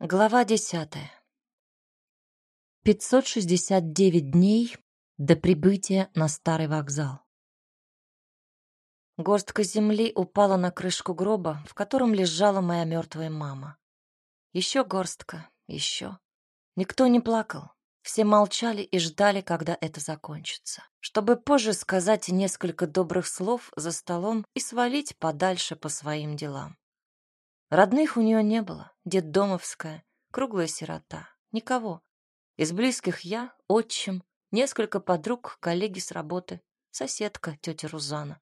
Глава десятая. 569 дней до прибытия на старый вокзал. Горстка земли упала на крышку гроба, в котором лежала моя мертвая мама. Еще горстка, еще. Никто не плакал. Все молчали и ждали, когда это закончится, чтобы позже сказать несколько добрых слов за столом и свалить подальше по своим делам. Родных у нее не было, детдомовская, круглая сирота, никого. Из близких я, отчим, несколько подруг, коллеги с работы, соседка, тетя Рузана.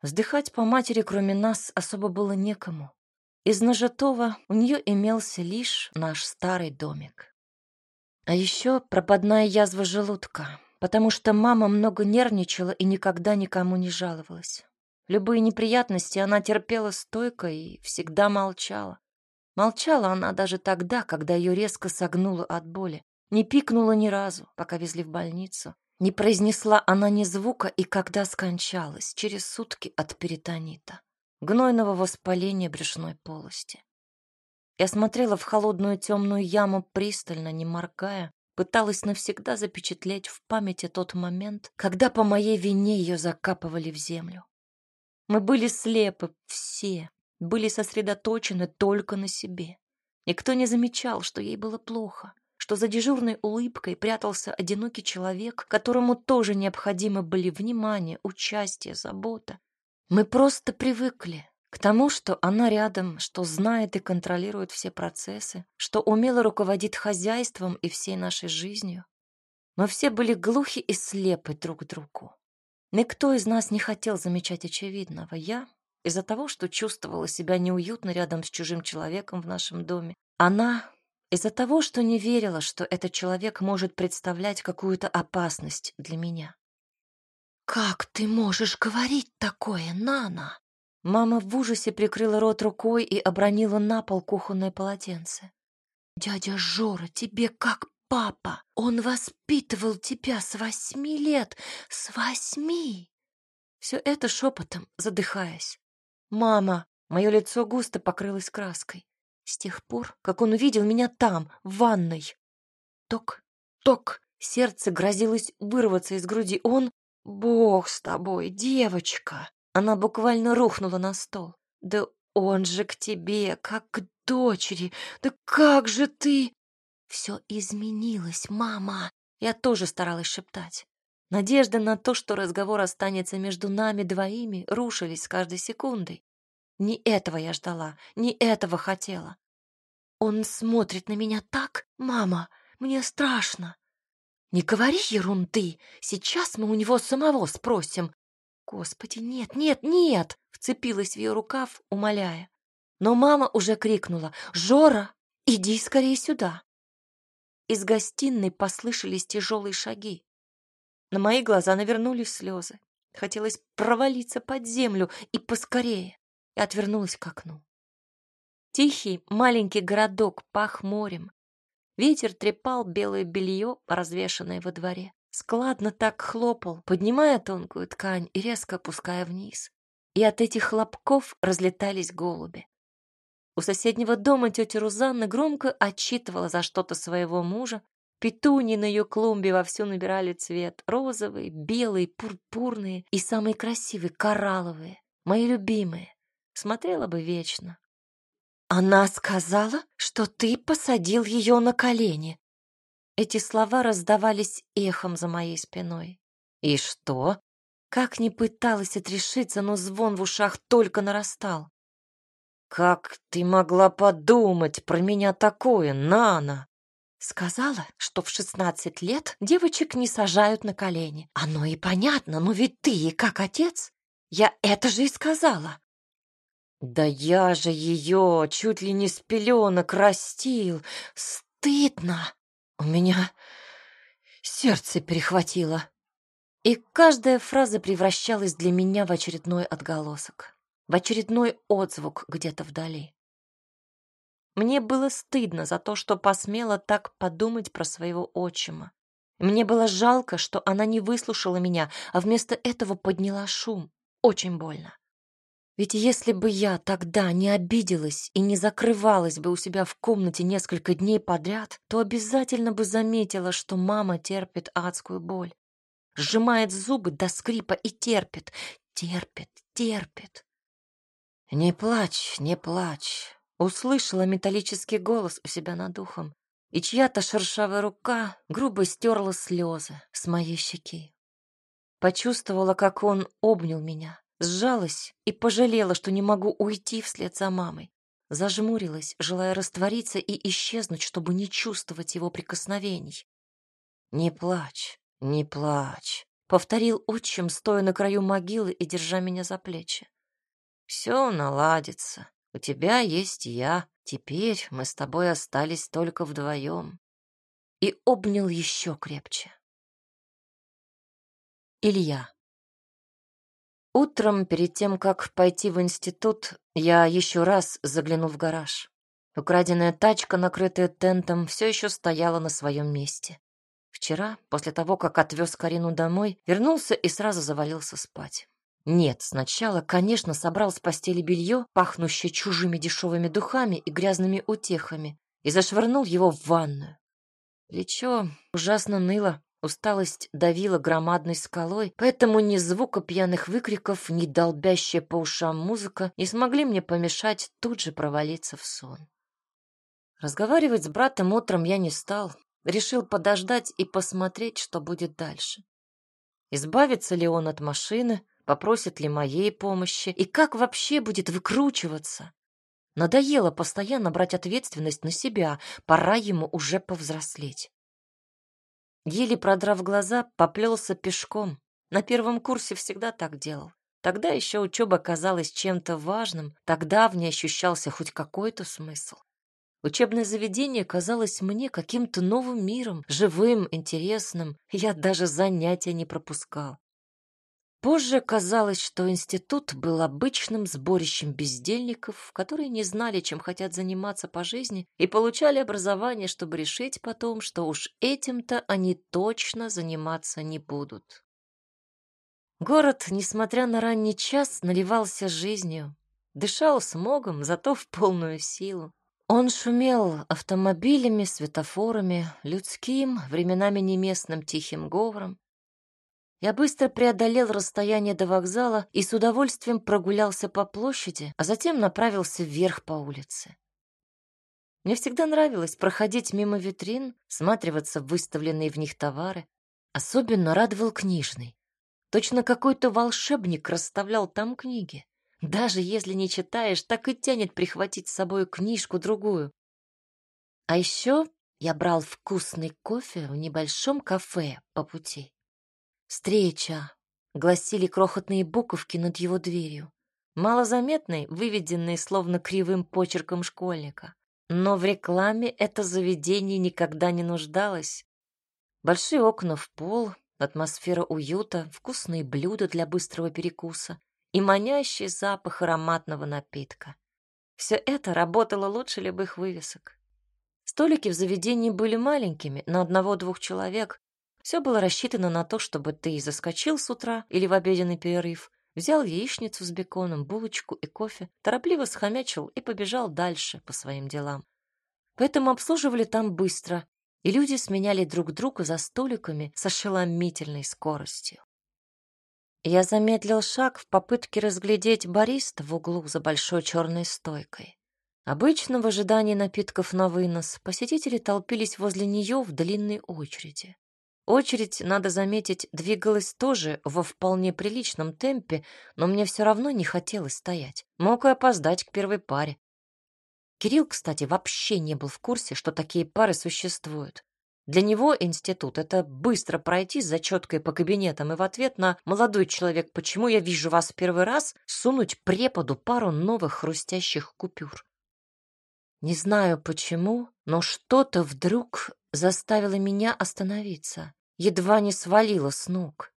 Вздыхать по матери, кроме нас, особо было некому. Из нажитого у нее имелся лишь наш старый домик. А еще пропадная язва желудка, потому что мама много нервничала и никогда никому не жаловалась. Любые неприятности она терпела стойко и всегда молчала. Молчала она даже тогда, когда ее резко согнуло от боли. Не пикнула ни разу, пока везли в больницу. Не произнесла она ни звука и когда скончалась, через сутки от перитонита, гнойного воспаления брюшной полости. Я смотрела в холодную темную яму пристально, не моргая, пыталась навсегда запечатлеть в памяти тот момент, когда по моей вине ее закапывали в землю. Мы были слепы, все, были сосредоточены только на себе. Никто не замечал, что ей было плохо, что за дежурной улыбкой прятался одинокий человек, которому тоже необходимы были внимание, участие, забота. Мы просто привыкли к тому, что она рядом, что знает и контролирует все процессы, что умело руководит хозяйством и всей нашей жизнью. Мы все были глухи и слепы друг к другу. Никто из нас не хотел замечать очевидного. Я из-за того, что чувствовала себя неуютно рядом с чужим человеком в нашем доме. Она из-за того, что не верила, что этот человек может представлять какую-то опасность для меня. «Как ты можешь говорить такое, Нана?» Мама в ужасе прикрыла рот рукой и обронила на пол кухонное полотенце. «Дядя Жора тебе как папа. Он воспитывал тебя с восьми лет. С восьми!» Все это шепотом, задыхаясь. «Мама!» Мое лицо густо покрылось краской. С тех пор, как он увидел меня там, в ванной. Ток, ток, сердце грозилось вырваться из груди. Он... «Бог с тобой, девочка!» Она буквально рухнула на стол. «Да он же к тебе, как к дочери! Да как же ты...» Все изменилось, мама. Я тоже старалась шептать. Надежда на то, что разговор останется между нами двоими, рушились с каждой секундой. Не этого я ждала, не этого хотела. Он смотрит на меня так, мама, мне страшно. Не говори ерунды, сейчас мы у него самого спросим. Господи, нет, нет, нет, вцепилась в ее рукав, умоляя. Но мама уже крикнула, «Жора, иди скорее сюда!» Из гостиной послышались тяжелые шаги. На мои глаза навернулись слезы. Хотелось провалиться под землю и поскорее. И отвернулась к окну. Тихий маленький городок пах морем. Ветер трепал белое белье, развешанное во дворе. Складно так хлопал, поднимая тонкую ткань и резко опуская вниз. И от этих хлопков разлетались голуби. У соседнего дома тетя Рузанна громко отчитывала за что-то своего мужа. Петуни на ее клумбе вовсю набирали цвет. Розовые, белые, пурпурные и самые красивые, коралловые. Мои любимые. Смотрела бы вечно. Она сказала, что ты посадил ее на колени. Эти слова раздавались эхом за моей спиной. И что? Как ни пыталась отрешиться, но звон в ушах только нарастал. «Как ты могла подумать про меня такое, Нана?» Сказала, что в шестнадцать лет девочек не сажают на колени. Оно и понятно, но ведь ты, как отец, я это же и сказала. Да я же ее чуть ли не с пеленок растил. Стыдно. У меня сердце перехватило. И каждая фраза превращалась для меня в очередной отголосок в очередной отзвук где-то вдали. Мне было стыдно за то, что посмела так подумать про своего отчима. Мне было жалко, что она не выслушала меня, а вместо этого подняла шум. Очень больно. Ведь если бы я тогда не обиделась и не закрывалась бы у себя в комнате несколько дней подряд, то обязательно бы заметила, что мама терпит адскую боль. Сжимает зубы до скрипа и терпит, терпит, терпит. «Не плачь, не плачь», — услышала металлический голос у себя над ухом, и чья-то шершавая рука грубо стерла слезы с моей щеки. Почувствовала, как он обнял меня, Сжалась и пожалела, что не могу уйти вслед за мамой. Зажмурилась, желая раствориться и исчезнуть, чтобы не чувствовать его прикосновений. «Не плачь, не плачь», — повторил отчим, стоя на краю могилы и держа меня за плечи. «Все наладится. У тебя есть я. Теперь мы с тобой остались только вдвоем». И обнял еще крепче. Илья. Утром, перед тем, как пойти в институт, я еще раз заглянул в гараж. Украденная тачка, накрытая тентом, все еще стояла на своем месте. Вчера, после того, как отвез Карину домой, вернулся и сразу завалился спать. Нет, сначала, конечно, собрал с постели белье, пахнущее чужими дешевыми духами и грязными утехами, и зашвырнул его в ванную. Плечо ужасно ныло, Усталость давила громадной скалой, поэтому ни звука пьяных выкриков, ни долбящая по ушам музыка не смогли мне помешать тут же провалиться в сон. Разговаривать с братом утром я не стал, решил подождать и посмотреть, что будет дальше. Избавится ли он от машины, попросит ли моей помощи и как вообще будет выкручиваться. Надоело постоянно брать ответственность на себя, пора ему уже повзрослеть. Еле продрав глаза, поплелся пешком. На первом курсе всегда так делал. Тогда еще учеба казалась чем-то важным, тогда в ней ощущался хоть какой-то смысл. Учебное заведение казалось мне каким-то новым миром, живым, интересным. Я даже занятия не пропускал. Позже казалось, что институт был обычным сборищем бездельников, которые не знали, чем хотят заниматься по жизни, и получали образование, чтобы решить потом, что уж этим-то они точно заниматься не будут. Город, несмотря на ранний час, наливался жизнью, дышал смогом, зато в полную силу. Он шумел автомобилями, светофорами, людским, временами неместным тихим говором, я быстро преодолел расстояние до вокзала и с удовольствием прогулялся по площади, а затем направился вверх по улице. Мне всегда нравилось проходить мимо витрин, всматриваться в выставленные в них товары. Особенно радовал книжный. Точно какой-то волшебник расставлял там книги. Даже если не читаешь, так и тянет прихватить с собой книжку-другую. А еще я брал вкусный кофе в небольшом кафе по пути. «Встреча!» — гласили крохотные буковки над его дверью. Малозаметные, выведенные словно кривым почерком школьника. Но в рекламе это заведение никогда не нуждалось. Большие окна в пол, атмосфера уюта, вкусные блюда для быстрого перекуса и манящий запах ароматного напитка. Все это работало лучше любых вывесок. Столики в заведении были маленькими, на одного-двух человек, все было рассчитано на то, чтобы ты заскочил с утра или в обеденный перерыв, взял яичницу с беконом, булочку и кофе, торопливо схомячил и побежал дальше по своим делам. Поэтому обслуживали там быстро, и люди сменяли друг друга за столиками с ошеломительной скоростью. Я замедлил шаг в попытке разглядеть бариста в углу за большой черной стойкой. Обычно в ожидании напитков на вынос посетители толпились возле нее в длинной очереди. Очередь, надо заметить, двигалась тоже во вполне приличном темпе, но мне все равно не хотелось стоять. Мог и опоздать к первой паре. Кирилл, кстати, вообще не был в курсе, что такие пары существуют. Для него институт — это быстро пройти с зачеткой по кабинетам и в ответ на «молодой человек, почему я вижу вас в первый раз?» сунуть преподу пару новых хрустящих купюр. Не знаю почему, но что-то вдруг заставило меня остановиться, едва не свалило с ног.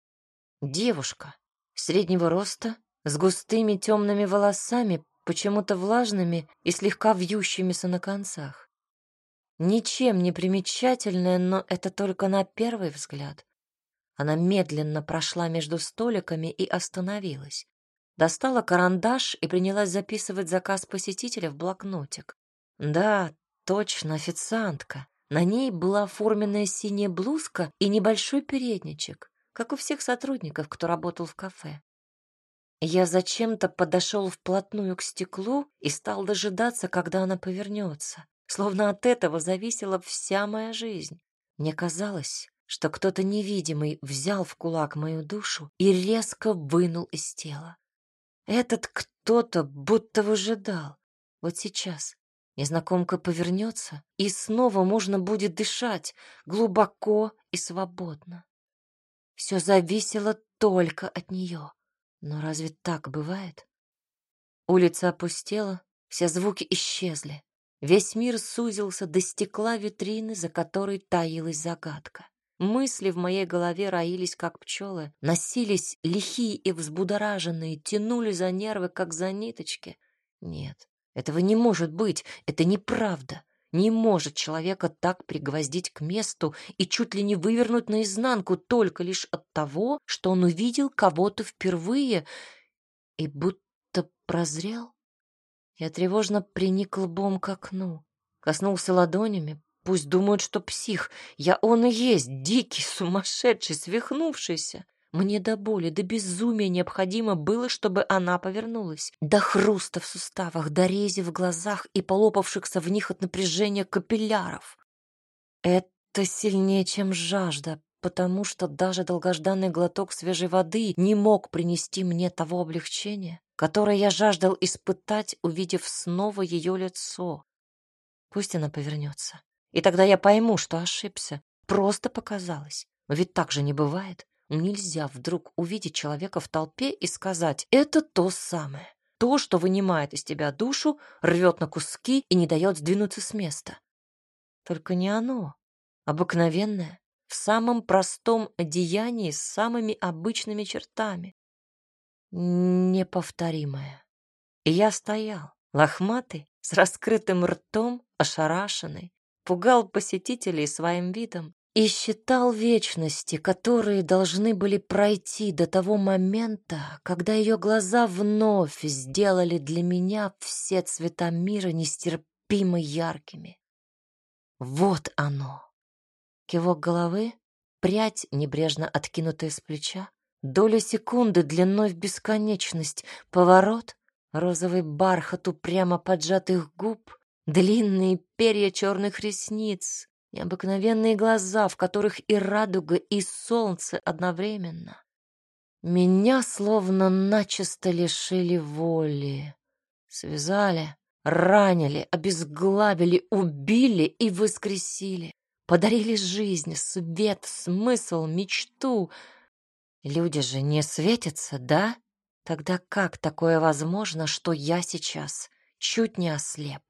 Девушка среднего роста, с густыми темными волосами, почему-то влажными и слегка вьющимися на концах. Ничем не примечательная, но это только на первый взгляд. Она медленно прошла между столиками и остановилась. Достала карандаш и принялась записывать заказ посетителя в блокнотик. Да, точно, официантка. На ней была форменная синяя блузка и небольшой передничек, как у всех сотрудников, кто работал в кафе. Я зачем-то подошел вплотную к стеклу и стал дожидаться, когда она повернется, словно от этого зависела вся моя жизнь. Мне казалось, что кто-то невидимый взял в кулак мою душу и резко вынул из тела. Этот кто-то будто выжидал. Вот сейчас незнакомка повернется, и снова можно будет дышать глубоко и свободно. Все зависело только от нее. Но разве так бывает? Улица опустела, все звуки исчезли. Весь мир сузился до стекла витрины, за которой таилась загадка. Мысли в моей голове роились, как пчелы, носились лихие и взбудораженные, тянули за нервы, как за ниточки. Нет, этого не может быть, это неправда. Не может человека так пригвоздить к месту и чуть ли не вывернуть наизнанку только лишь от того, что он увидел кого-то впервые и будто прозрел. Я тревожно приник лбом к окну, коснулся ладонями, Пусть думают, что псих. Я он и есть, дикий, сумасшедший, свихнувшийся. Мне до боли, до безумия необходимо было, чтобы она повернулась. До хруста в суставах, до рези в глазах и полопавшихся в них от напряжения капилляров. Это сильнее, чем жажда, потому что даже долгожданный глоток свежей воды не мог принести мне того облегчения, которое я жаждал испытать, увидев снова ее лицо. Пусть она повернется. И тогда я пойму, что ошибся. Просто показалось. Ведь так же не бывает. Нельзя вдруг увидеть человека в толпе и сказать «это то самое». То, что вынимает из тебя душу, рвет на куски и не дает сдвинуться с места. Только не оно. Обыкновенное, в самом простом одеянии с самыми обычными чертами. Неповторимое. И я стоял, лохматый, с раскрытым ртом, ошарашенный, пугал посетителей своим видом и считал вечности, которые должны были пройти до того момента, когда ее глаза вновь сделали для меня все цвета мира нестерпимо яркими. Вот оно. Кивок головы, прядь, небрежно откинутая с плеча, доля секунды длиной в бесконечность, поворот, розовый бархат упрямо поджатых губ — Длинные перья черных ресниц, необыкновенные глаза, в которых и радуга, и солнце одновременно. Меня словно начисто лишили воли. Связали, ранили, обезглавили, убили и воскресили. Подарили жизнь, свет, смысл, мечту. Люди же не светятся, да? Тогда как такое возможно, что я сейчас чуть не ослеп?